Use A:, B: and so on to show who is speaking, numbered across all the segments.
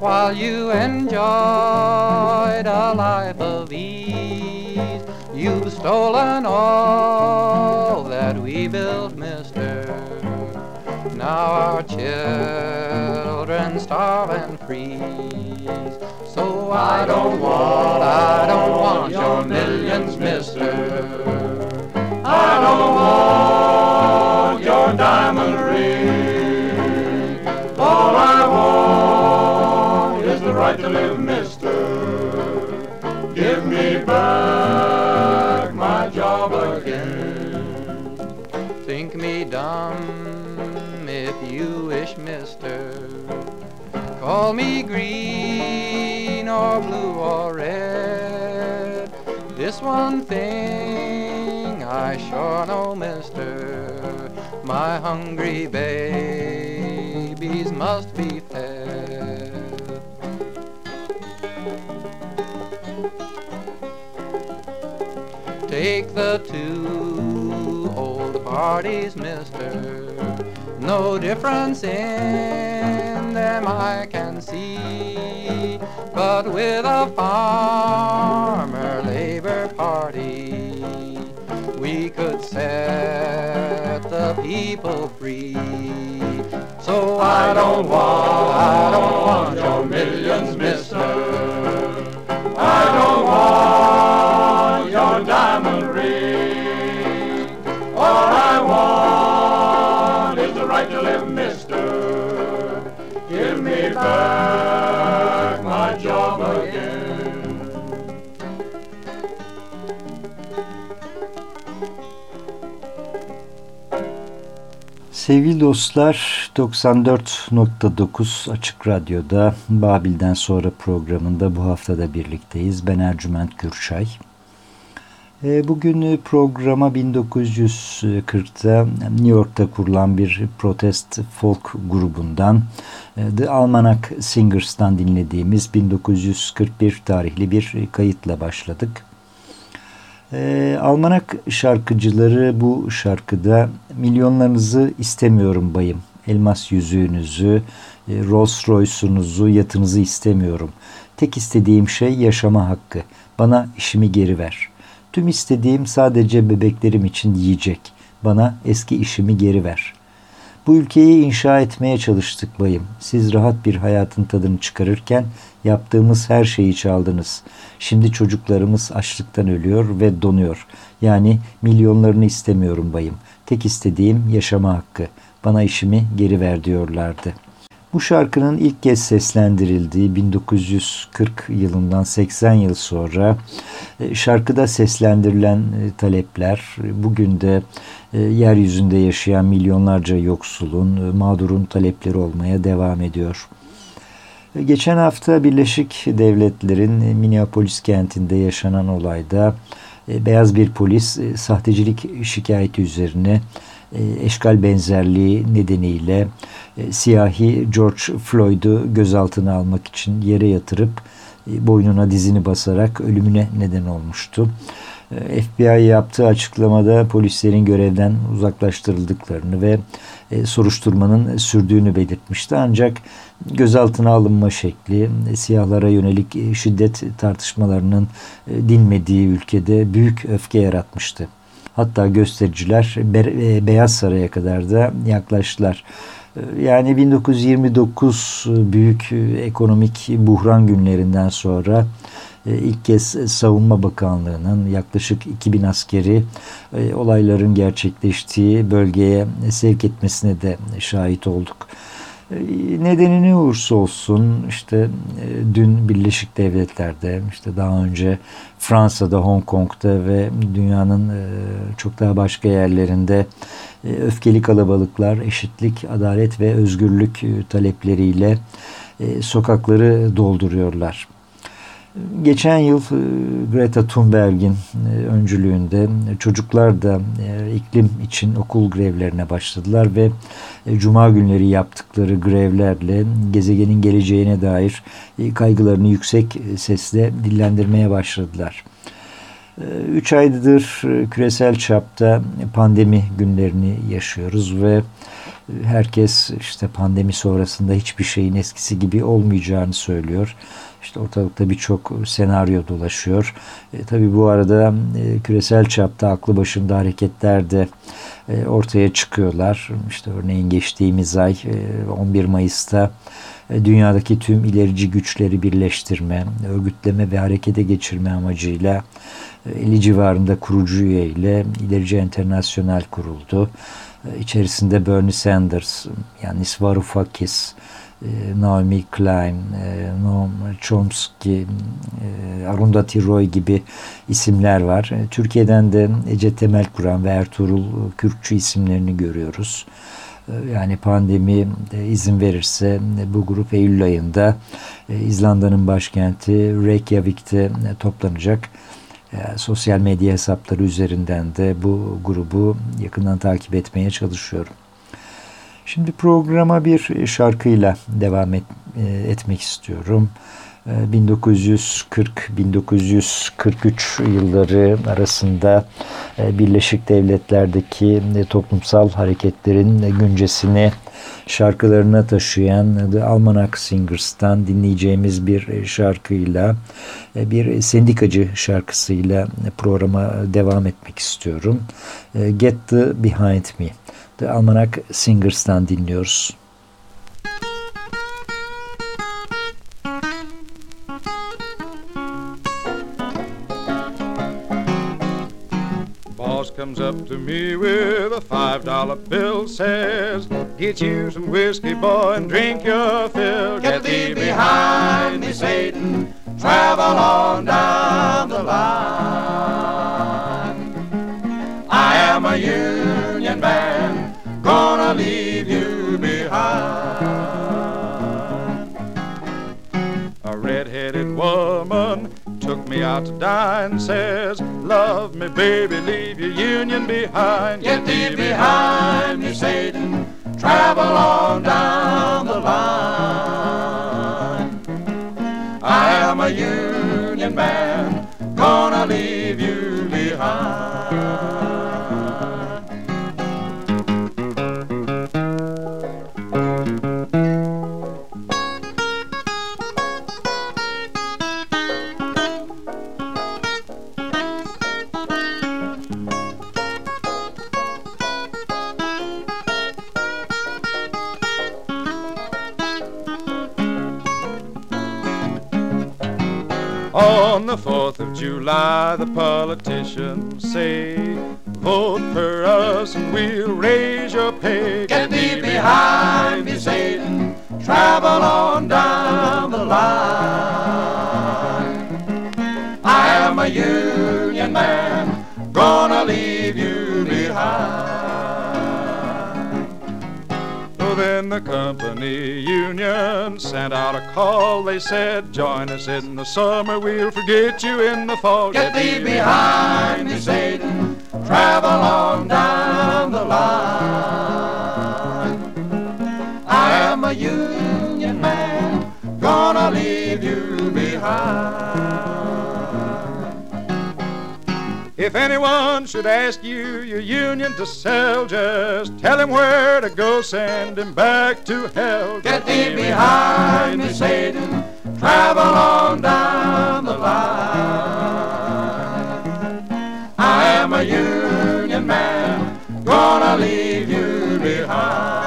A: while you enjoyed a life of ease. You've stolen all that we built, mister. Now our children starve and freeze. So I don't want, I don't want your millions, mister. I don't want your diamond live, mister. Give me back my job again. Think me dumb if you wish, mister. Call me green or blue or red. This one thing I sure know, mister. My hungry babies must be fed. Take the two old parties, mister. No difference in them I can see. But with a farmer labor party, we could set the people free. So I don't want, I don't want your millions, mister. I don't want your diamond right to live, mister. Give me back my job again.
B: Sevgili dostlar 94.9 Açık Radyo'da Babil'den sonra programında bu haftada birlikteyiz. Ben Ercüment Gürçay. E, bugün programa 1940'ta New York'ta kurulan bir protest folk grubundan e, The Almanac Singers'tan dinlediğimiz 1941 tarihli bir kayıtla başladık. E, Almanak şarkıcıları bu şarkıda milyonlarınızı istemiyorum bayım. Elmas yüzüğünüzü, e, Rolls Royce'unuzu, yatınızı istemiyorum. Tek istediğim şey yaşama hakkı. Bana işimi geri ver. Tüm istediğim sadece bebeklerim için yiyecek. Bana eski işimi geri ver. Bu ülkeyi inşa etmeye çalıştık bayım. Siz rahat bir hayatın tadını çıkarırken yaptığımız her şeyi çaldınız. Şimdi çocuklarımız açlıktan ölüyor ve donuyor. Yani milyonlarını istemiyorum bayım. Tek istediğim yaşama hakkı. Bana işimi geri ver diyorlardı. Bu şarkının ilk kez seslendirildiği 1940 yılından 80 yıl sonra e, şarkıda seslendirilen e, talepler bugün de e, yeryüzünde yaşayan milyonlarca yoksulun, mağdurun talepleri olmaya devam ediyor. Geçen hafta Birleşik Devletler'in Minneapolis kentinde yaşanan olayda beyaz bir polis sahtecilik şikayeti üzerine eşkal benzerliği nedeniyle e, siyahi George Floyd'u gözaltına almak için yere yatırıp e, boynuna dizini basarak ölümüne neden olmuştu. E, FBI yaptığı açıklamada polislerin görevden uzaklaştırıldıklarını ve e, soruşturmanın sürdüğünü belirtmişti. Ancak gözaltına alınma şekli siyahlara yönelik şiddet tartışmalarının dinmediği ülkede büyük öfke yaratmıştı. Hatta göstericiler Beyaz Saray'a kadar da yaklaştılar. Yani 1929 büyük ekonomik buhran günlerinden sonra e, ilk kez Savunma Bakanlığı'nın yaklaşık 2000 askeri e, olayların gerçekleştiği bölgeye sevk etmesine de şahit olduk. E, nedeni ne olursa olsun işte dün Birleşik Devletler'de işte daha önce Fransa'da, Hong Kong'da ve dünyanın çok daha başka yerlerinde öfkeli kalabalıklar, eşitlik, adalet ve özgürlük talepleriyle sokakları dolduruyorlar. Geçen yıl e, Greta Thunberg'in e, öncülüğünde çocuklar da e, iklim için okul grevlerine başladılar ve cuma günleri yaptıkları grevlerle gezegenin geleceğine dair kaygılarını yüksek sesle dillendirmeye başladılar. Üç aydır küresel çapta pandemi günlerini yaşıyoruz ve herkes işte pandemi sonrasında hiçbir şeyin eskisi gibi olmayacağını söylüyor. İşte ortalıkta birçok senaryo dolaşıyor. E, tabii bu arada e, küresel çapta aklı başında hareketler de e, ortaya çıkıyorlar. İşte örneğin geçtiğimiz ay e, 11 Mayıs'ta e, dünyadaki tüm ilerici güçleri birleştirme, örgütleme ve harekete geçirme amacıyla 50 e, civarında kurucu üye ile ilerici internasyonel kuruldu. E, içerisinde Bernie Sanders, yani Varoufakis, e, Naomi Klein, e, Noam Chomsky, Arundhati Roy gibi isimler var. Türkiye'den de Ece Temel Kuran ve Ertuğrul Kürkçü isimlerini görüyoruz. Yani pandemi izin verirse bu grup Eylül ayında İzlanda'nın başkenti Reykjavik'te toplanacak. Sosyal medya hesapları üzerinden de bu grubu yakından takip etmeye çalışıyorum. Şimdi programa bir şarkıyla devam et, e, etmek istiyorum. 1940-1943 e, yılları arasında e, Birleşik Devletler'deki toplumsal hareketlerin güncesini şarkılarına taşıyan The Almanac Singers'tan dinleyeceğimiz bir şarkıyla bir sendikacı şarkısıyla programa devam etmek istiyorum. Get the Behind Me. The Almanac Singers'tan dinliyoruz.
C: Comes up to me with a five dollar bill, says, Get you some whiskey, boy, and drink your fill. Get thee behind me, Satan, travel on down the line. I am a union me out to dine, says, love me, baby, leave your union behind. Get thee behind me, Satan, travel on down the line. I am a union man, gonna leave you behind. Of July, the politicians say, Vote for us and we'll raise your pay. Get thee behind me, Satan. Travel on down the line. I am a union man, gonna leave you behind. then the company union sent out a call. They said, Join us in the summer, we'll forget you in the fall. Get thee behind me, Satan, travel on down If anyone should ask you your union to sell, just tell him where to go, send him back to hell.
A: Get thee behind me, Satan, travel on down the line. I am a union man, gonna leave you behind.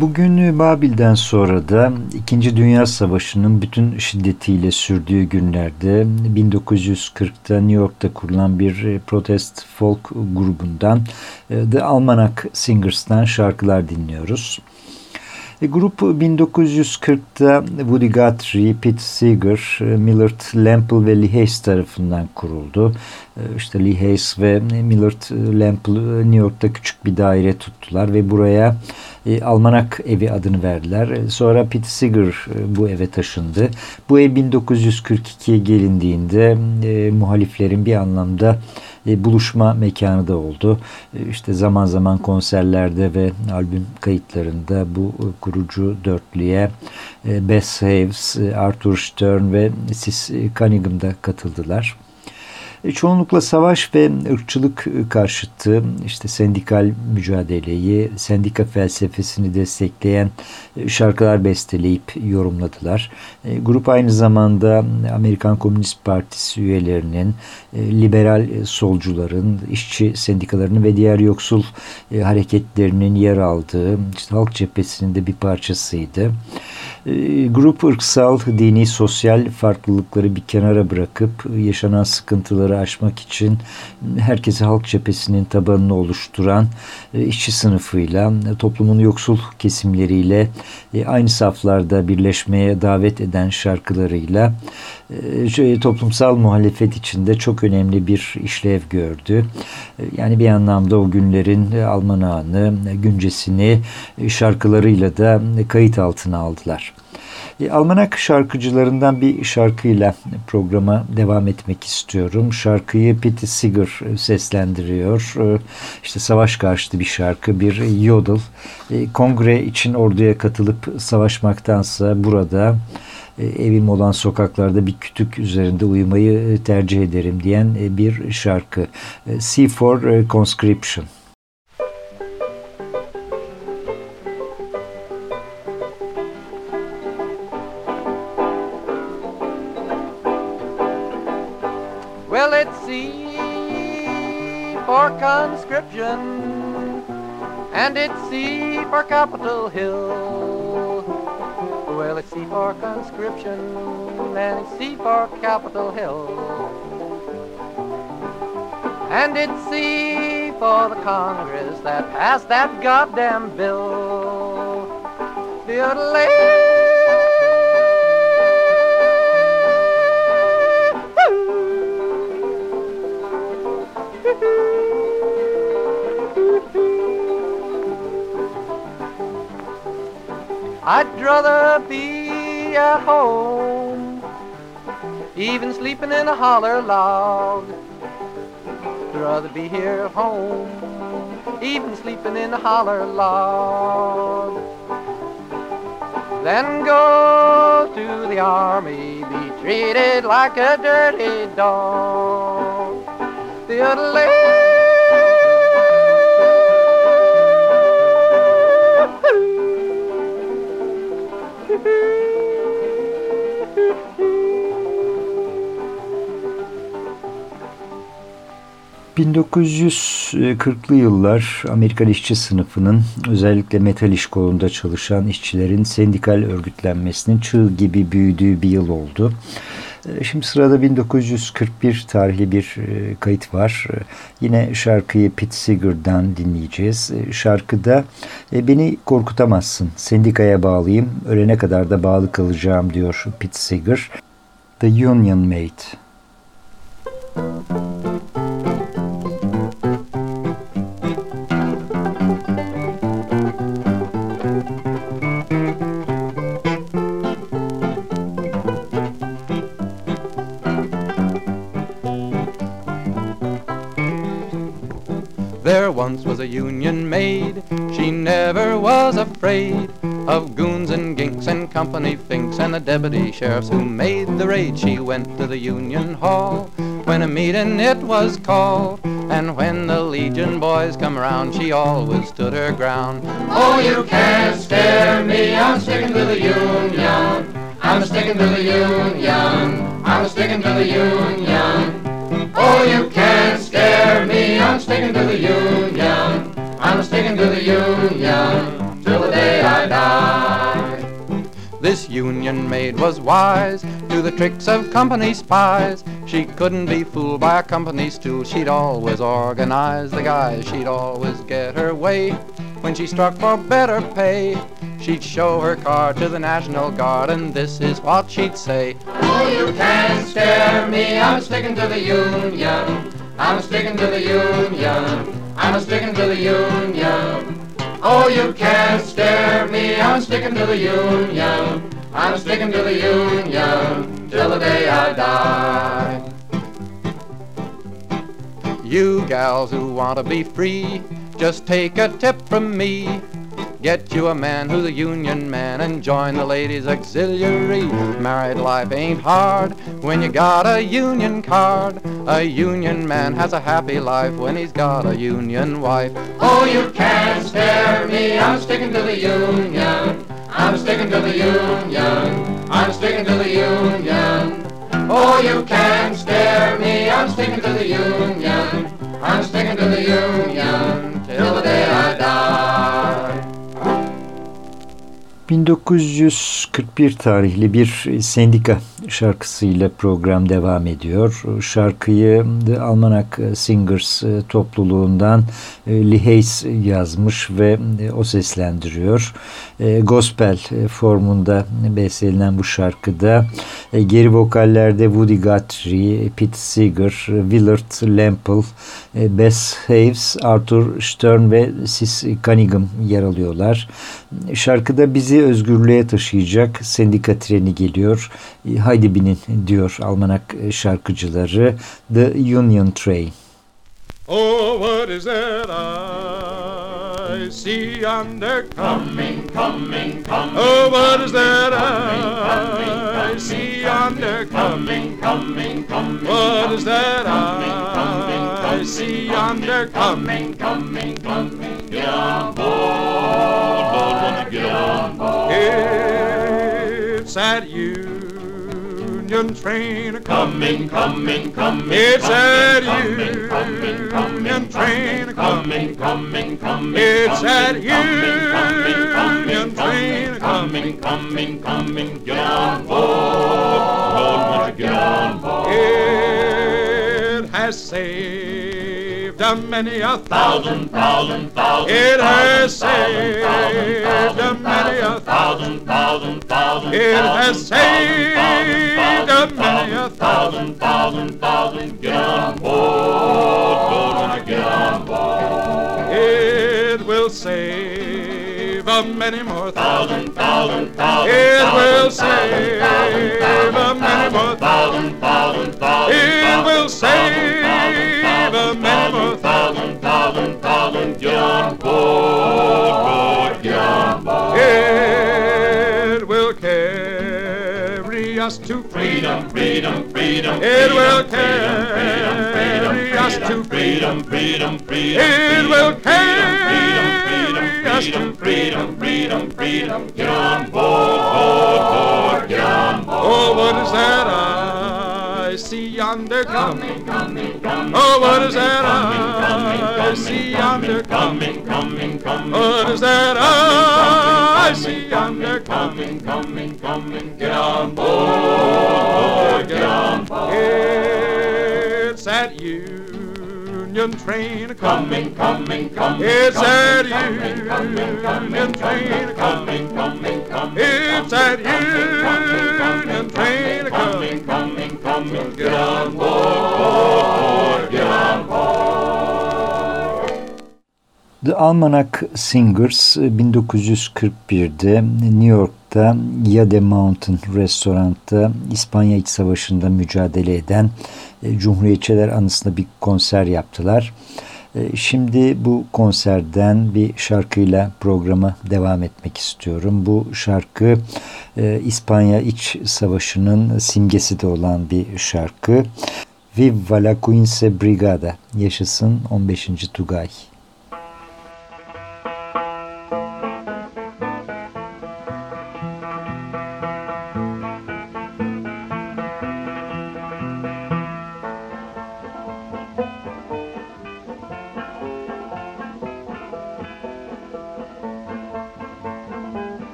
B: Bugün Babil'den sonra da İkinci Dünya Savaşı'nın bütün şiddetiyle sürdüğü günlerde 1940'ta New York'ta kurulan bir e, protest folk grubundan e, The Almanac Singers'tan şarkılar dinliyoruz. E, grup 1940'ta Woody Guthrie, Pete Seeger, Millard Lample ve Lee Hayes tarafından kuruldu. İşte Lee Hayes ve Millard Lample New York'ta küçük bir daire tuttular ve buraya e, Almanak Evi adını verdiler. E, sonra Pete Seeger e, bu eve taşındı. Bu ev 1942'ye gelindiğinde e, muhaliflerin bir anlamda e, buluşma mekanı da oldu. E, işte zaman zaman konserlerde ve albüm kayıtlarında bu e, kurucu dörtlüye e, Bess e, Arthur Stern ve Sis Cunningham da katıldılar. E, çoğunlukla savaş ve ırkçılık e, karşıtı işte sendikal mücadeleyi, sendika felsefesini destekleyen e, şarkılar besteleyip yorumladılar. Grup aynı zamanda Amerikan Komünist Partisi üyelerinin, liberal solcuların, işçi sendikalarının ve diğer yoksul hareketlerinin yer aldığı işte halk cephesinin de bir parçasıydı. Grup ırksal, dini, sosyal farklılıkları bir kenara bırakıp yaşanan sıkıntıları aşmak için herkesi halk cephesinin tabanını oluşturan e, işçi sınıfıyla, toplumun yoksul kesimleriyle e, aynı saflarda birleşmeye davet eden şarkılarıyla toplumsal muhalefet içinde çok önemli bir işlev gördü. Yani bir anlamda o günlerin almanağını, güncesini şarkılarıyla da kayıt altına aldılar. E, Almanak şarkıcılarından bir şarkıyla programa devam etmek istiyorum. Şarkıyı Pete Seeger seslendiriyor. E, işte savaş karşıtı bir şarkı, bir yodel. E, kongre için orduya katılıp savaşmaktansa burada evim olan sokaklarda bir kütük üzerinde uyumayı tercih ederim diyen bir şarkı. C for Conscription.
A: conscription, and it's C for Capitol Hill. Well, it's C for conscription, and it's C for Capitol Hill. And it's C for the Congress that passed that goddamn bill. The I'd rather be at home, even sleeping in a holler log. I'd rather be here at home, even sleeping in a holler log. Than go to the army, be treated like a dirty dog. The other
B: 1940'lı yıllar Amerikan işçi sınıfının özellikle metal iş kolunda çalışan işçilerin sendikal örgütlenmesinin çığ gibi büyüdüğü bir yıl oldu. Ee, şimdi sırada 1941 tarihli bir e, kayıt var. Ee, yine şarkıyı Pete Seeger'dan dinleyeceğiz. Ee, şarkıda e, beni korkutamazsın, sendikaya bağlıyım, ölene kadar da bağlı kalacağım diyor Pete Seeger. The Union Mate.
A: Once was a Union maid. She never was afraid of goons and ginks and company finks and the deputy sheriffs who made the raid. She went to the Union Hall when a meeting it was called. And when the Legion boys come around, she always stood her ground.
D: Oh, you can't scare me, I'm sticking to the Union. I'm sticking to the Union. I'm sticking to the Union. Oh, you can't scare me, I'm sticking to the Union. I'm sticking to the Union till the day I die.
A: This Union maid was wise to the tricks of company spies. She couldn't be fooled by a company stool. She'd always organize the guys. She'd always get her way. When she struck for better pay, she'd show her card to the National Guard, and this is what she'd say.
D: Oh, you can't scare me, I'm sticking to the Union. I'm sticking to the Union. I'm sticking to the Union. Oh, you can't scare me, I'm sticking to the Union. I'm sticking to the Union till the day I die.
A: You gals who want to be free, just take a tip from me. Get you a man who's a union man and join the ladies auxiliary. Married life ain't hard when you got a union card. A union man has a happy life when he's got a union wife.
D: Oh, you can't scare me, I'm sticking to the union. I'm sticking to the union. I'm sticking to the union. Oh, you can't scare me, I'm sticking to the union. I'm sticking to the union till
B: 1941 tarihli bir sendika şarkısıyla program devam ediyor. Şarkıyı The Almanac Singers topluluğundan e, Lee Hayes yazmış ve e, o seslendiriyor. E, gospel formunda bestelenen bu şarkıda geri vokallerde Woody Guthrie, Pete Seeger, Willard Lemple, Bess Haves, Arthur Stern ve Sis Cunningham yer alıyorlar. Şarkıda bizi özgürlüğe taşıyacak sendika treni geliyor. Haydi binin diyor Almanak şarkıcıları The Union Train.
C: Oh, what is that I see yonder
D: Coming, coming, coming.
C: Oh, what is that I see yonder
D: Coming, coming, coming.
C: What is that I see yonder
D: Coming, coming, coming. Get on board, get on board.
C: It's that Union train a
D: Coming, coming, coming.
C: It's that
D: coming, coming,
C: Union train
D: coming, coming, coming.
C: It's that
D: coming, coming,
C: Union train
D: coming, coming, coming. Get on board, board, wanna get on board.
C: It has saved a many a thousand.
D: Thousand, thousand.
C: It has saved a many a
D: thousand, thousand, thousand.
C: It has saved a many a
D: thousand, thousand, thousand. Get on board, wanna get on board.
C: It will save a many more thousand.
D: Thousand, thousand, thousand.
C: It will save a many more
D: thousand, thousand, thousand.
C: It will save
D: thousand,
C: a many more
D: thousand, thousand, thousand. Get on board, on board.
C: It will carry us to
D: Freedom, freedom, freedom.
C: It will carry us to
D: freedom, freedom, freedom.
C: It will carry us to
D: freedom, freedom, freedom. On board, board, on board.
C: Oh, what is that I see yonder coming?
D: Coming, coming,
C: Oh, what is that I see yonder
D: coming, coming, coming.
C: What is that I see yonder
D: coming, coming, coming. Get on board, get on board.
C: It's that Union train
D: Coming, coming, coming.
C: It's
D: coming, coming, coming,
C: train
D: coming, coming, coming.
C: It's that
D: coming,
C: Union train
D: coming, coming, coming. Get on board, get on board.
B: The Almanac Singers 1941'de New York'ta Yade Mountain restoranda İspanya İç Savaşı'nda mücadele eden e, Cumhuriyetçiler anısına bir konser yaptılar. E, şimdi bu konserden bir şarkıyla programa devam etmek istiyorum. Bu şarkı e, İspanya İç Savaşı'nın simgesi de olan bir şarkı. Viva la Quince Brigada, yaşasın 15. Tugay.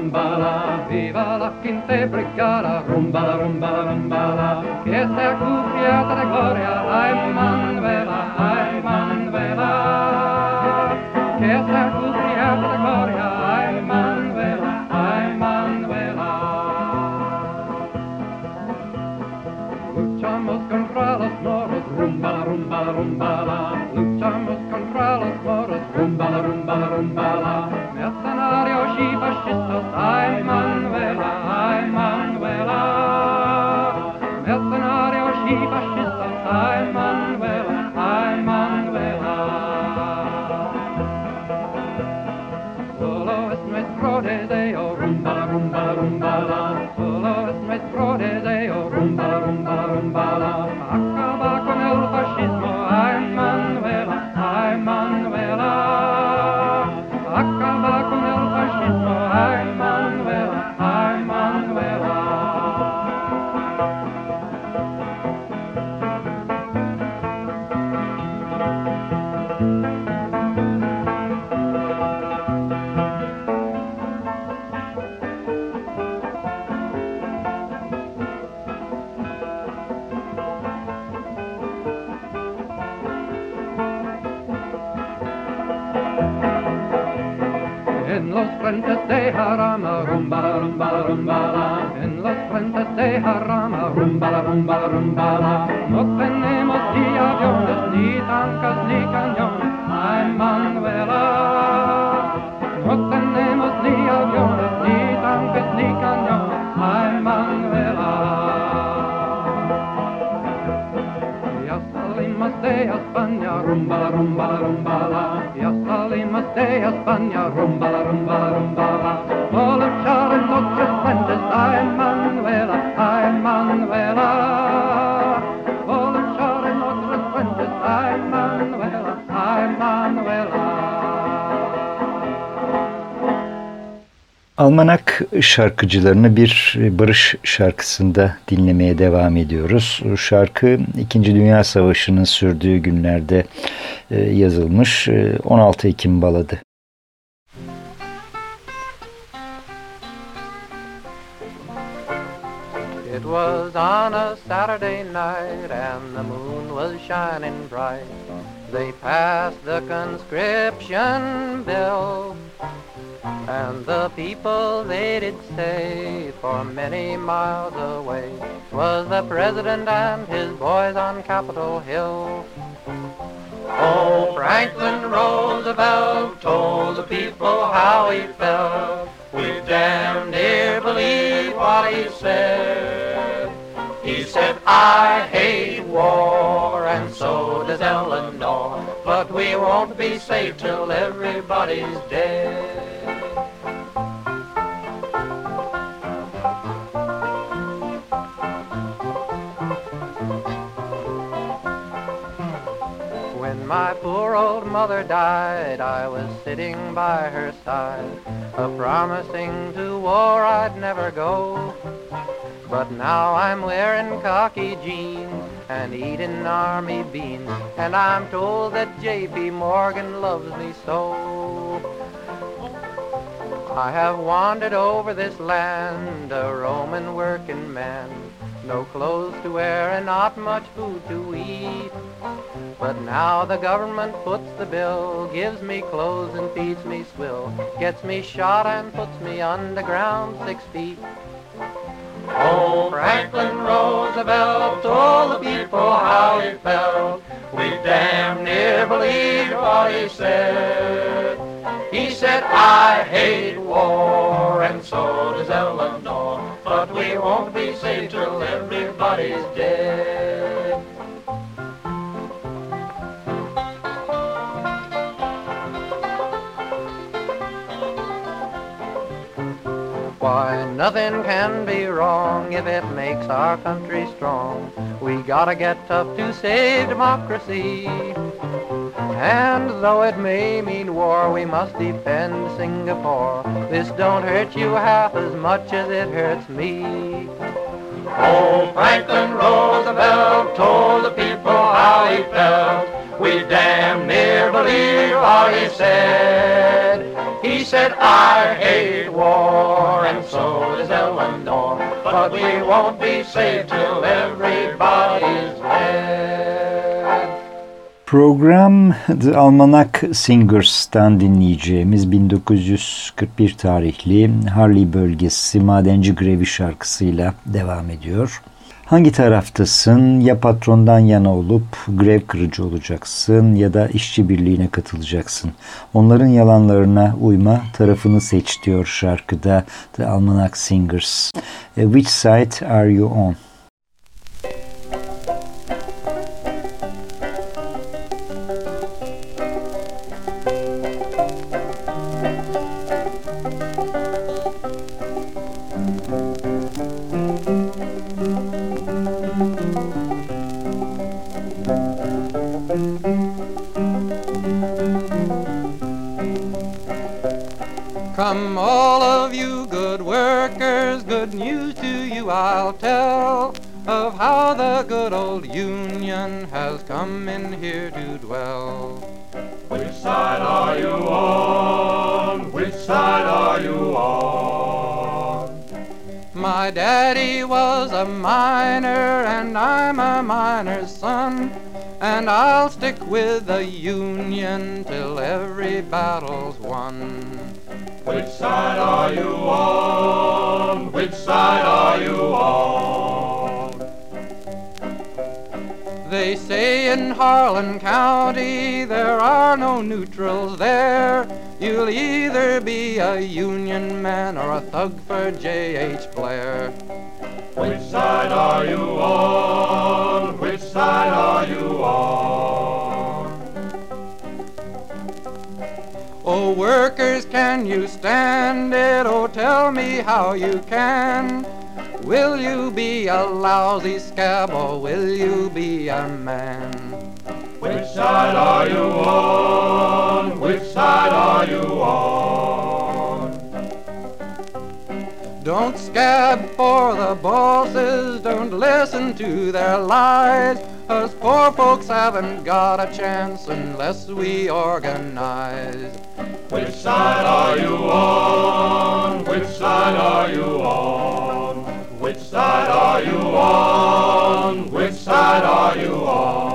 E: Zambala, viva la quinta brigada rumba la. Solo es nuestro deseo, rumba rumba rumba la. No tenemos ni aviones, ni tanques, ni cañones, ay Manuela. No tenemos ni aviones, ni tanques, ni cañones, ay Manuela. Ya salimos de España, rumba rumba rumba la. Ya salimos de España, rumba rumba rumba la.
B: Almanak şarkıcılarını bir barış şarkısında dinlemeye devam ediyoruz. Şarkı 2. Dünya Savaşı'nın sürdüğü günlerde e, yazılmış 16 Ekim baladı.
A: It was on a Saturday night and the moon was shining bright. They passed the conscription bill. And the people they did say for many miles away was the president and his boys on Capitol Hill. Oh, Franklin Roosevelt told the people how he felt. We damn near believe what he said. He said, I hate war, and so does Eleanor, but we won't be safe till everybody's dead. My poor old mother died, I was sitting by her side, a promising to war I'd never go. But now I'm wearing khaki jeans and eating army beans, and I'm told that J.P. Morgan loves me so. I have wandered over this land, a Roman working man, no clothes to wear and not much food to eat. But now the government puts the bill, gives me clothes and feeds me swill, gets me shot and puts me underground six feet. Oh, Franklin Roosevelt told the people how he felt. We damn near believed what he said. He said, I hate war,
D: war,
A: nothing can be wrong if it makes our country strong. We gotta get tough to save democracy. And though it may mean war, we must defend Singapore. This don't hurt you half as much as it hurts me.
D: Oh, Franklin Roosevelt told the people how he felt. We damn near believe what he said. He said, I hate war, and so does Eleanor. But we won't be safe till everybody's dead.
B: Program The Almanac Singers'tan dinleyeceğimiz 1941 tarihli Harley bölgesi madenci grevi şarkısıyla devam ediyor. Hangi taraftasın? Ya patrondan yana olup grev kırıcı olacaksın ya da işçi birliğine katılacaksın. Onların yalanlarına uyma, tarafını seç diyor şarkıda The Almanac Singers. E,
D: which side are you on?
A: I'll how you can. Will you be a lousy scab or will you be a man?
D: Which side are you on? Which side are you on?
A: Don't scab for the bosses, don't listen to their lies. Us poor folks haven't got a chance unless we organize.
D: Which side are you on? Which side are you on? Which side are you on? Which side are you on?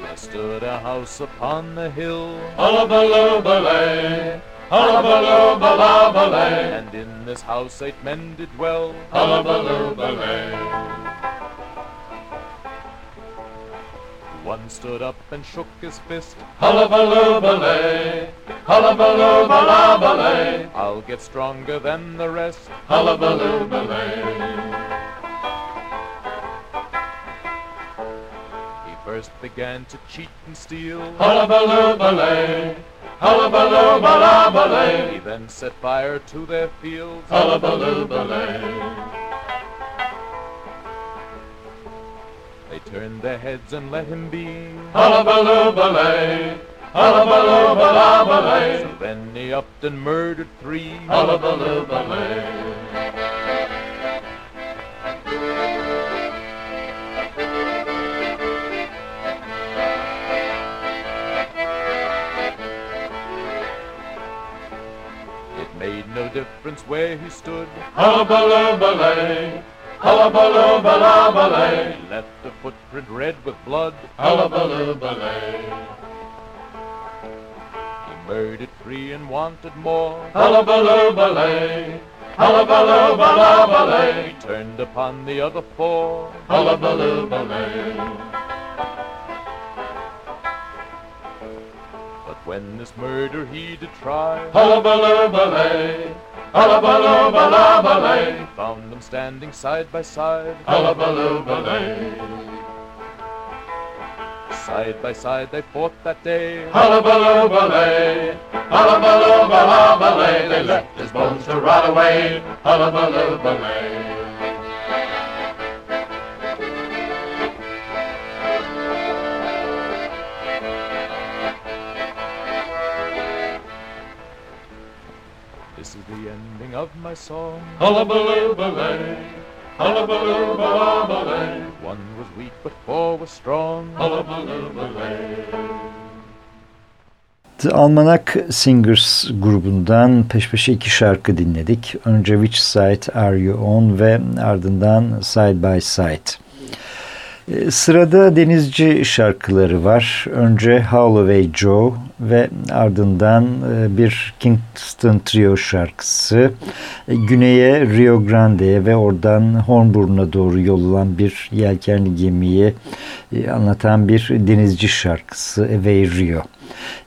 C: There stood a house upon the hill,
D: hullabaloo-balay,
C: and in this house eight men did dwell.
D: hullabaloo-balay.
C: One stood up and shook his fist.
D: Hullabaloo-balay, hullabaloo-balay,
C: I'll get stronger than the rest.
D: hullabaloo-balay.
C: First began to cheat and steal.
D: Hullabaloo-balay, hullabaloo-balay,
C: He then set fire to their fields.
D: hullabaloo-balay.
C: They turned their heads and let him be.
D: Hullabaloo-balay, hullabaloo-balay,
C: So then he upped and murdered three.
D: hullabaloo-balay.
C: It difference where he stood.
D: Hullabaloo-balay, hullabaloo-balay,
C: He left a footprint red with blood.
D: hullabaloo-balay.
C: He murdered three and wanted more.
D: Hullabaloo-balay, Hullabaloo, baloo,
F: He turned upon the other four.
D: Hullabaloo,
F: when this murder he did try,
D: Hullabaloo, baloo. Hullabaloo, baloo, baloo.
F: found them standing side by side.
D: Hullabaloo, baloo.
F: Side by side they fought that day.
D: Hullabaloo, baloo. Hullabaloo, baloo, baloo. They left his bones to rot away. Hullabaloo,
F: ending of my song.
D: Hullabaloo, baloo. Hullabaloo, baloo, baloo.
F: One was weak but four was strong.
D: Hullabaloo, baloo.
B: The Almanac Singers grubundan peş peşe iki şarkı dinledik. Önce Which Side Are You On ve ardından Side by Side. Ee, Sırada denizci şarkıları var. Önce Holloway Joe ve ardından e, bir Kingston Trio şarkısı. E, Güneye Rio Grande'ye ve oradan Hornburnu'a doğru yol alan bir yelkenli gemiyi e, anlatan bir denizci şarkısı Away Rio.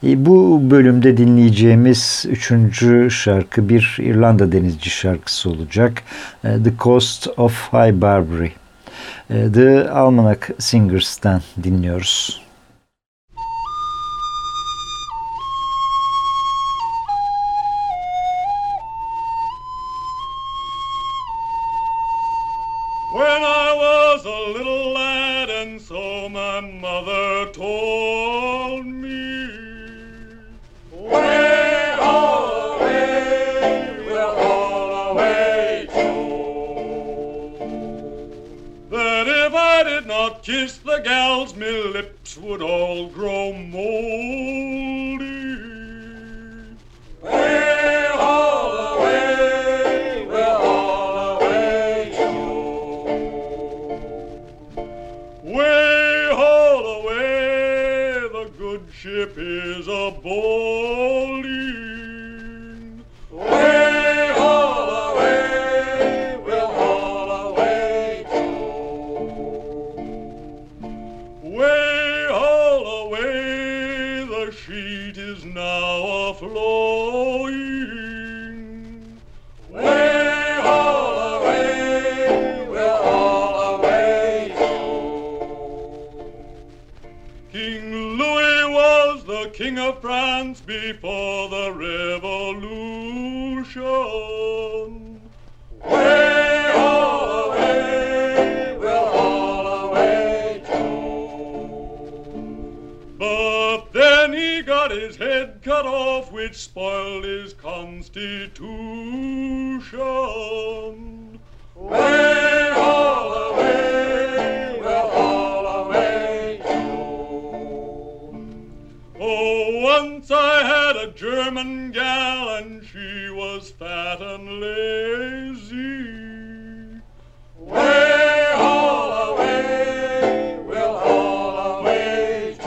B: Bu bölümde dinleyeceğimiz üçüncü şarkı bir İrlanda denizci şarkısı olacak. The Coast of High Barbary. E, The Almanac Singers'tan dinliyoruz.
F: Would all grow moldy. Of France before the revolution.
D: Way away, we'll all away too.
F: But then he got his head cut off, which spoiled his constitution.
D: Way
F: German gal, and she was fat and lazy.
D: Way all away, we'll all away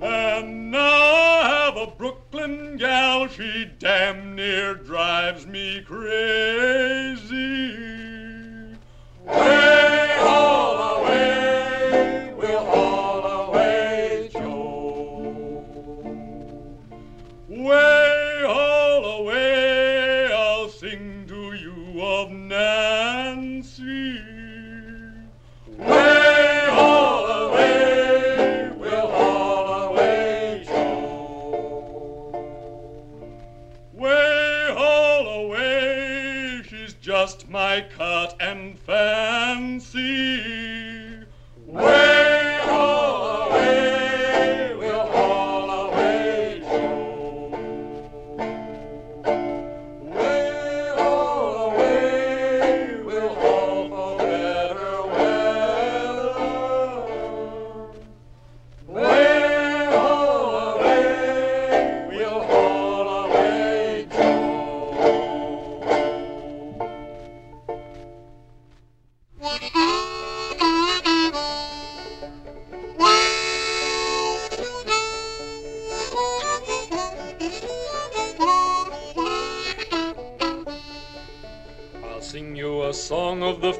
F: And now I have a Brooklyn gal, she damn near drives me crazy.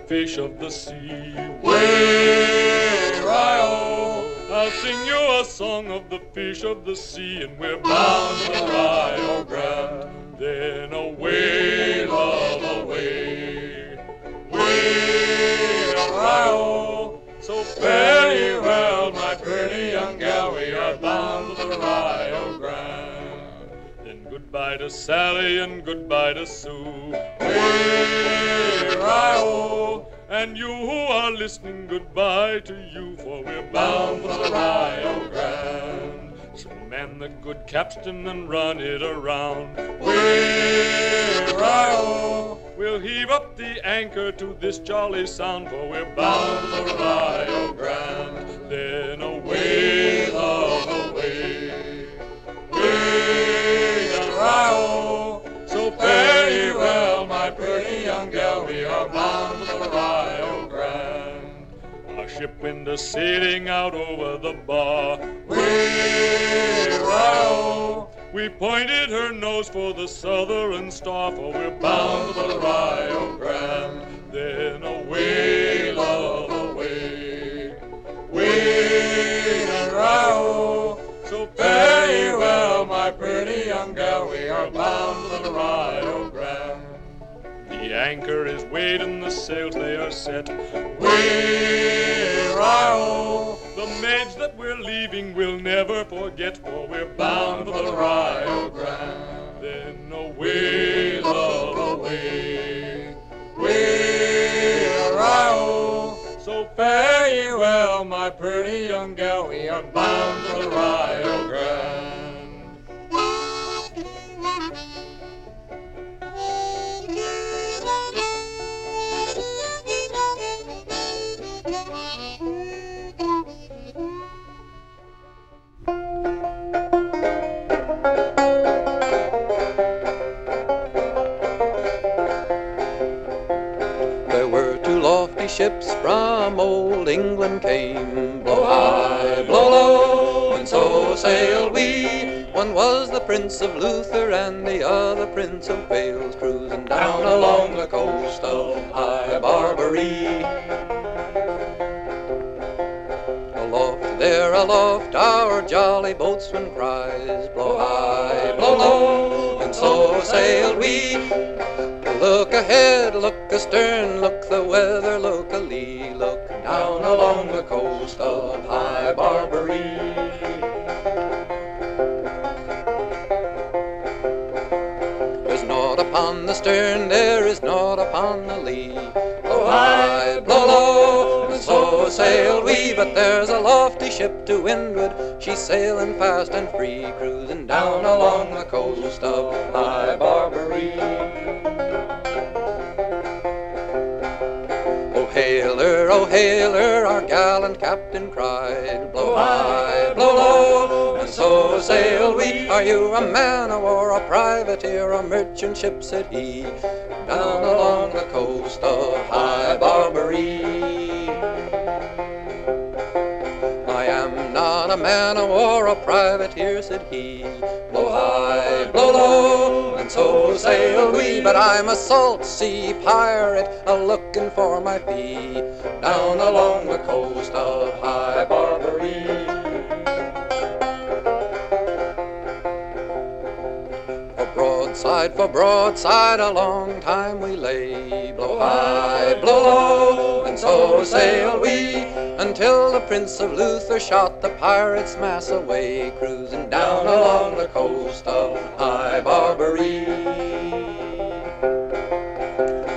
F: Fish of the sea.
D: Wee-ri-o.
F: I'll sing you a song of the fish of the sea, and we're bound for the oh, Rio Grande. Then away, love, away.
D: Wee-ri-o.
F: So fare ye well, my pretty young gal, we are bound for the oh, Rio Grande. Then goodbye to Sally and goodbye to Sue.
D: Wee-ri-o.
F: And you who are listening, goodbye to you, for we're bound for the Rio Grande. So man the good capstan and run it around.
D: Wee-ri-o.
F: We'll heave up the anchor to this jolly sound, for we're bound for the Rio Grande. Then ship wind is sailing out over the bar.
D: Wee-ri-o.
F: We pointed her nose for the southern star, for we're bound for the Rio Grande. Then away, love, away.
D: Wee-ri-o.
F: So
D: Fare ye well, my pretty young gal, we are bound for the Rio.
F: The anchor is weighed and the sails they are set.
D: Wee-ri-o.
F: The maids that we're leaving we'll never forget, for we're bound for the Rio Grande. Then away, love, away.
D: Wee-ri-o.
F: So
D: Fare ye well, my pretty young gal, we are bound for the Rio Grande.
A: Ships from old England came, blow high, blow low, and so sailed we. One was the Prince of Luther and the other Prince of Wales, cruising down along the coast of High Barbary. Aloft there, aloft, our jolly boatswain cries, blow high, blow low, and so sailed we. Look ahead, look astern, look the weather, look look down along the coast of High Barbary. There's naught upon the stern, there is naught upon the lee. Blow high, blow low, and so sail we. But there's a lofty ship to windward, she's sailing fast and free, cruising down along the coast of High Barbary. Hail her, oh, hail her, our gallant captain cried. Blow high, blow low, and so sail we. Are you a man of war, a privateer, a merchant ship, said he, down along the coast of High Barbary. I am not a man of war, a privateer, said he. Blow high, blow low, and so sail we. But I'm a salt sea pirate, a looking for my fee, down along the coast of High Barbary. Broadside, for broadside, a long time we lay. Blow high, blow low, and so sail we, until the Prince of Luther shot the pirates' mass away, cruising down along the coast of High Barbary.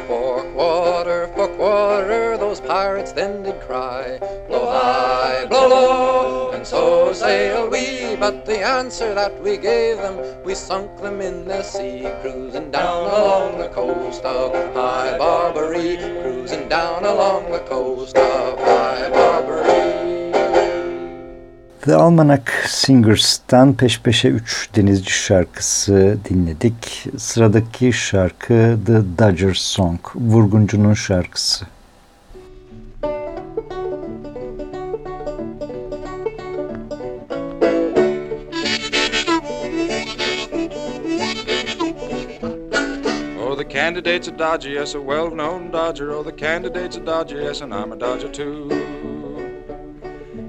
A: For quarter, for quarter, those pirates then did cry, Blow high, blow low, and so sail we. But the answer that we gave them, we sunk them in the sea, cruising down along the coast of High Barbary, cruising down along the coast of High Barbary.
B: The Almanac Singers'tan peş peşe 3 denizci şarkısı dinledik. Sıradaki şarkı The Dodger Song, Vurguncu'nun şarkısı.
C: Candidate's a Dodger, yes, a well-known Dodger. Oh, the candidate's a Dodger, yes, and I'm a Dodger too.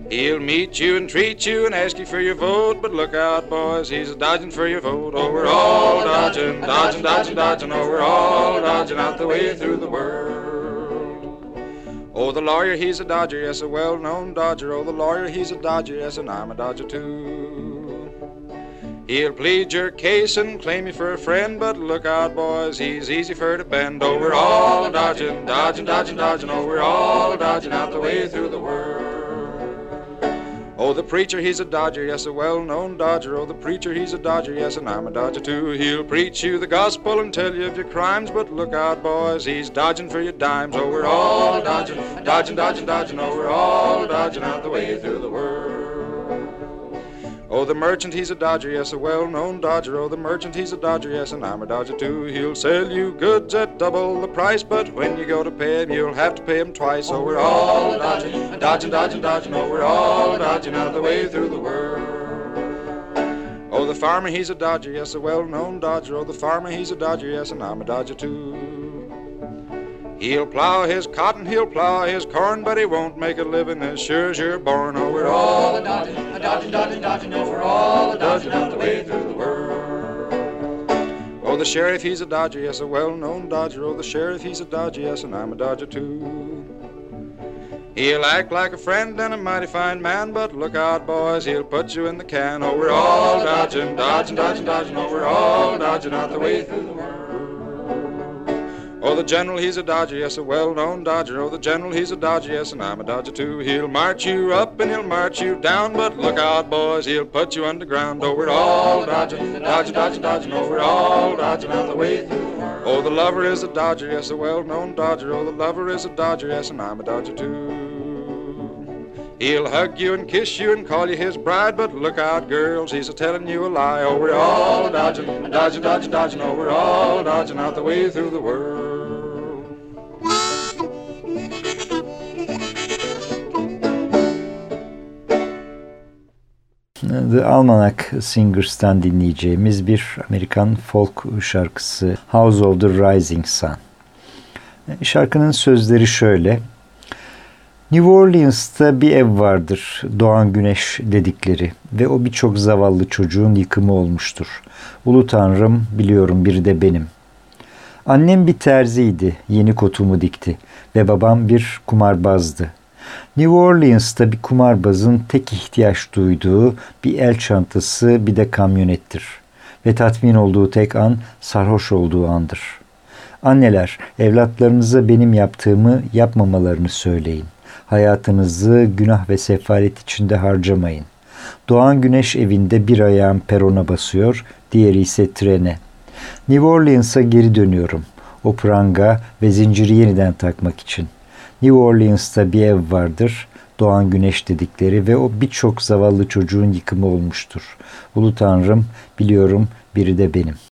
C: He'll meet you and treat you and ask you for your vote, but look out, boys, he's a dodging for your vote. Oh, we're all dodging, dodging, dodging, dodging. Oh, we're all dodging out the way through the world. Oh, the lawyer, he's a dodger, yes, a well-known dodger. Oh, the lawyer, he's a dodger, yes, and I'm a dodger too. He'll plead your case and claim you for a friend, but look out, boys, he's easy for to bend. Oh, we're all dodging, dodging, dodging, dodging. Oh, we're all dodging out the way through the world. Oh, the preacher, he's a dodger, yes, a well-known dodger. Oh, the preacher, he's a dodger, yes, and I'm a dodger too. He'll preach you the gospel and tell you of your crimes, but look out, boys, he's dodging for your dimes. Oh, we're all dodging, dodging, dodging, dodging. Oh, we're all dodging out the way through the world. Oh, the merchant, he's a dodger, yes, a well-known dodger. Oh, the merchant, he's a dodger, yes, and I'm a dodger too. He'll sell you goods at double the price, but when you go to pay him, you'll have to pay him twice. Oh, we're all dodging, dodging, dodging, dodging. Oh, we're all dodging out the way through the world. Oh, the farmer, he's a dodger, yes, a well-known dodger. Oh, the farmer, he's a dodger, yes, and I'm a dodger too. He'll plow his cotton, he'll plow his corn, but he won't make a living as sure as you're born. Oh, we're all a dodging, a dodging, dodging, dodging. Oh, we're all a dodging out the way through the world. Oh, the sheriff, he's a dodger, yes, a well-known dodger. Oh, the sheriff, he's a dodger, yes, and I'm a dodger too. He'll act like a friend and a mighty fine man, but look out, boys, he'll put you in the can. Oh, we're all dodging, dodging, dodging, dodging. Oh, we're all dodging out the way through the world. Oh, the general, he's a dodger, yes, a well-known dodger. Oh, the general, he's a dodger, yes, and I'm a dodger too. He'll march you up and he'll march you down, but look out, boys, he'll put you underground. Oh, we're all dodging, dodging, dodging, dodging. Oh, we're all dodging out the way through. Oh, the lover is a dodger, yes, a well-known dodger. Oh, the lover is a dodger, yes, and I'm a dodger too. He'll hug you and kiss you and call you his bride, but look out, girls, he's a telling you a lie. Oh, we're all dodging, dodging, dodging, dodging. Oh, we're all dodging out the way through the world.
B: The Almanac Singers'tan dinleyeceğimiz bir Amerikan folk şarkısı House of the Rising Sun. Şarkının sözleri şöyle. New Orleans'ta bir ev vardır, doğan güneş dedikleri ve o birçok zavallı çocuğun yıkımı olmuştur. Ulu Tanrım, biliyorum biri de benim. Annem bir terziydi, yeni kotumu dikti ve babam bir kumarbazdı. New Orleans'ta bir kumarbazın tek ihtiyaç duyduğu bir el çantası bir de kamyonettir. Ve tatmin olduğu tek an sarhoş olduğu andır. Anneler, evlatlarınıza benim yaptığımı yapmamalarını söyleyin. Hayatınızı günah ve sefalet içinde harcamayın. Doğan güneş evinde bir ayağım perona basıyor, diğeri ise trene. New Orleans'a geri dönüyorum. O pranga ve zinciri yeniden takmak için. New Orleans'ta bir ev vardır, doğan güneş dedikleri ve o birçok zavallı çocuğun yıkımı olmuştur. Ulu Tanrım, biliyorum biri de benim.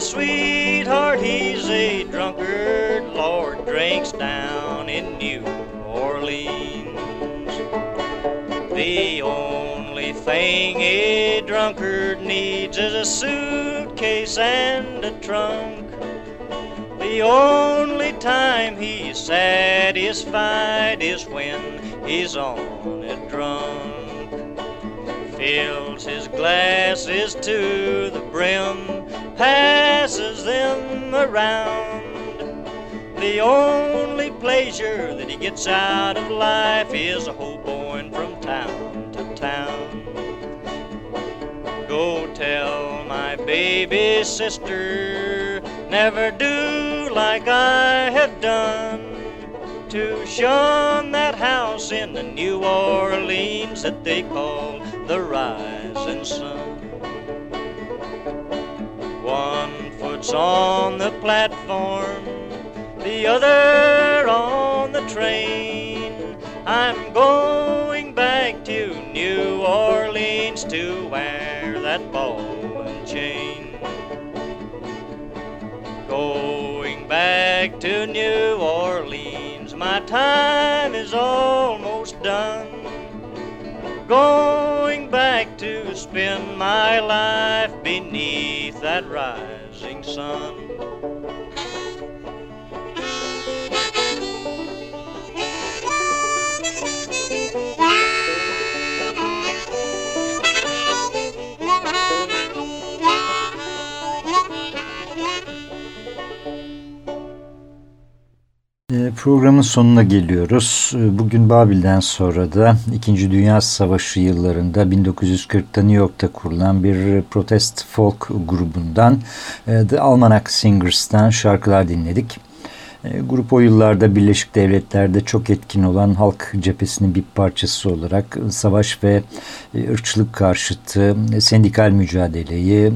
G: Sweetheart, he's a drunkard. Lord drinks down in New Orleans. The only thing a drunkard needs is a suitcase and a trunk. The only time he's satisfied is when he's on a drunk. fills his glasses to the brim, passes them around. The only pleasure that he gets out of life is a hoboing from town to town. Go tell my baby sister, never do like I have done to shun that house in the New Orleans that they call the rising sun. One foot's on the platform, the other on the train. I'm going back to New Orleans to wear that ball and chain. Going back to New Orleans, my time is almost done. Going back to spend my life beneath that rising sun.
B: Ee, programın sonuna geliyoruz. Ee, bugün Babil'den sonra da 2. Dünya Savaşı yıllarında 1940'ta New York'ta kurulan bir protest folk grubundan e, The Almanac Singers'tan şarkılar dinledik. E, grup o yıllarda Birleşik Devletler'de çok etkin olan halk cephesinin bir parçası olarak savaş ve e, ırkçılık karşıtı sendikal mücadeleyi,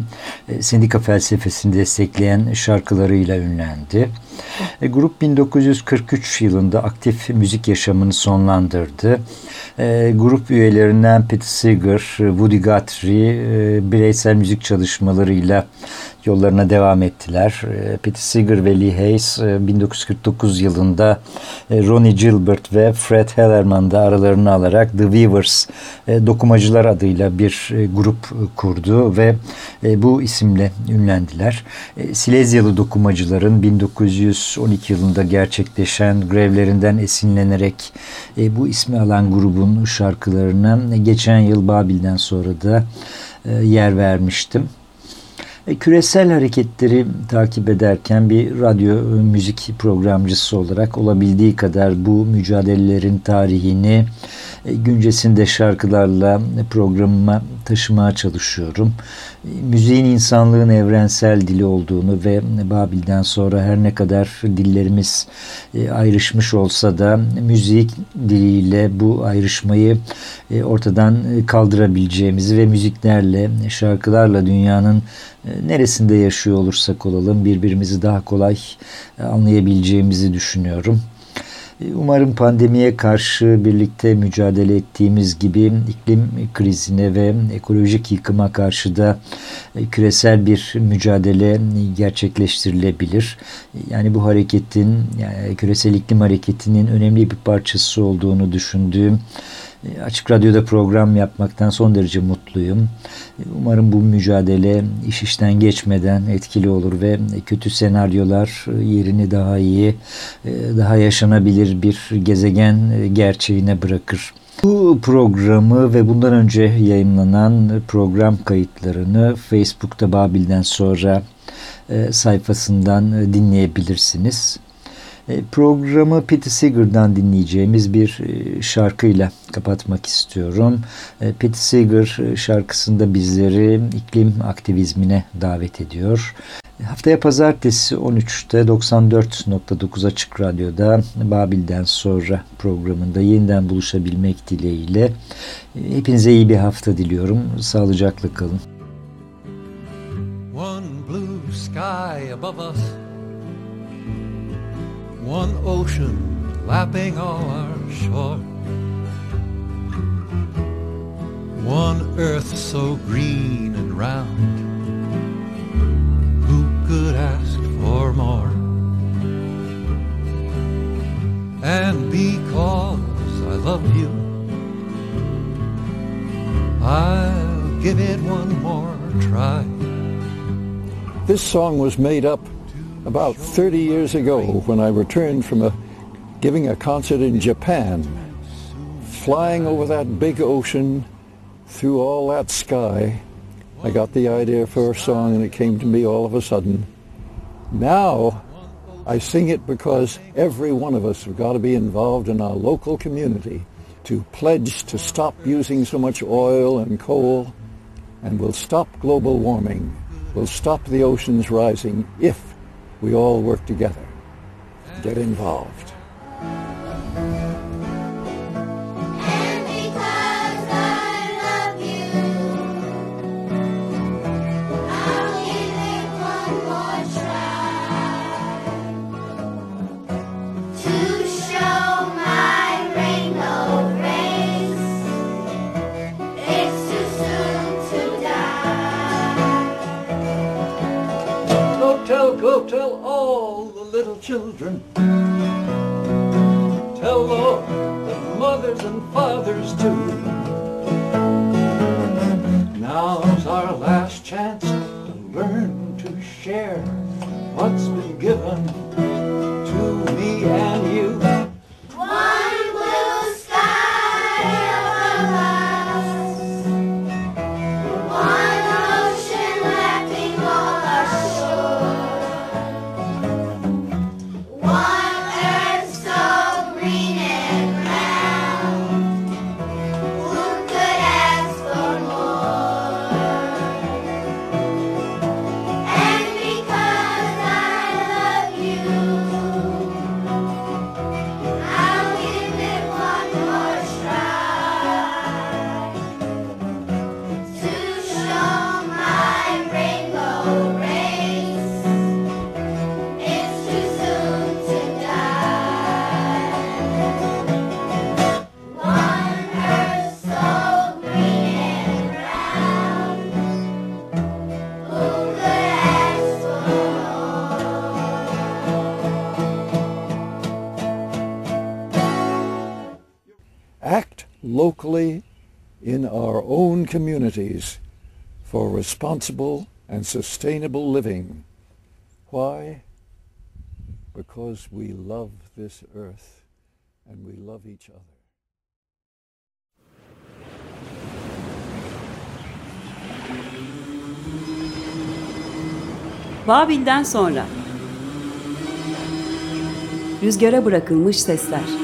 B: sendika felsefesini destekleyen şarkılarıyla ünlendi. E, grup 1943 yılında aktif müzik yaşamını sonlandırdı. E, grup üyelerinden Pete Seeger, Woody Guthrie e, bireysel müzik çalışmalarıyla yollarına devam ettiler. E, Pete Seeger ve Lee Hayes 1949 e, yılında e, Ronnie Gilbert ve Fred Hellerman da aralarını alarak The Weavers Dokumacılar adıyla bir grup kurdu ve bu isimle ünlendiler. Silezyalı dokumacıların 1912 yılında gerçekleşen grevlerinden esinlenerek bu ismi alan grubun şarkılarına geçen yıl Babil'den sonra da yer vermiştim. E, küresel hareketleri takip ederken bir radyo e, müzik programcısı olarak olabildiği kadar bu mücadelelerin tarihini e, güncesinde şarkılarla programıma taşımaya çalışıyorum. Müziğin insanlığın evrensel dili olduğunu ve Babil'den sonra her ne kadar dillerimiz ayrışmış olsa da müzik diliyle bu ayrışmayı ortadan kaldırabileceğimizi ve müziklerle, şarkılarla dünyanın e, neresinde yaşıyor olursak olalım birbirimizi daha kolay e, anlayabileceğimizi düşünüyorum. E, umarım pandemiye karşı birlikte mücadele ettiğimiz gibi iklim krizine ve ekolojik yıkıma karşı da küresel bir mücadele gerçekleştirilebilir. Yani bu hareketin, yani küresel iklim hareketinin önemli bir parçası olduğunu düşündüğüm e, Açık Radyo'da program yapmaktan son derece mutluyum. E, umarım bu mücadele iş işten geçmeden etkili olur ve kötü senaryolar yerini daha iyi, e, daha yaşanabilir bir gezegen gerçeğine bırakır. Bu programı ve bundan önce yayınlanan program kayıtlarını Facebook'ta Babil'den sonra sayfasından dinleyebilirsiniz. E, programı Pete Seeger'dan dinleyeceğimiz bir e, şarkıyla kapatmak istiyorum. E, Pete Seeger şarkısında bizleri iklim aktivizmine davet ediyor. Haftaya pazartesi 13'te 94.9 Açık Radyo'da Babil'den sonra programında yeniden buluşabilmek dileğiyle hepinize iyi bir hafta diliyorum. Sağlıcakla kalın. One blue sky above us one ocean lapping all our shore. One earth so green and round, who could ask for more? And because I love you, I'll give it one more try. This song was made up about 30 years ago when I returned from a, giving a concert in Japan, flying over that big ocean
H: through all that sky, I got the idea for a song and it came to me all of a sudden. Now, I sing it because every one of us have got to be involved in our local community to pledge to stop using so much oil and coal and we'll stop global warming. We'll stop the oceans rising if we all work together. Get involved. Children. Tell all the mothers and fathers too. Now's our last chance to learn to share what's been given to me and you. Locally in our own communities for responsible and sustainable living. Why? Because we love this earth and we love each other.
I: Babil'den sonra Rüzgara bırakılmış sesler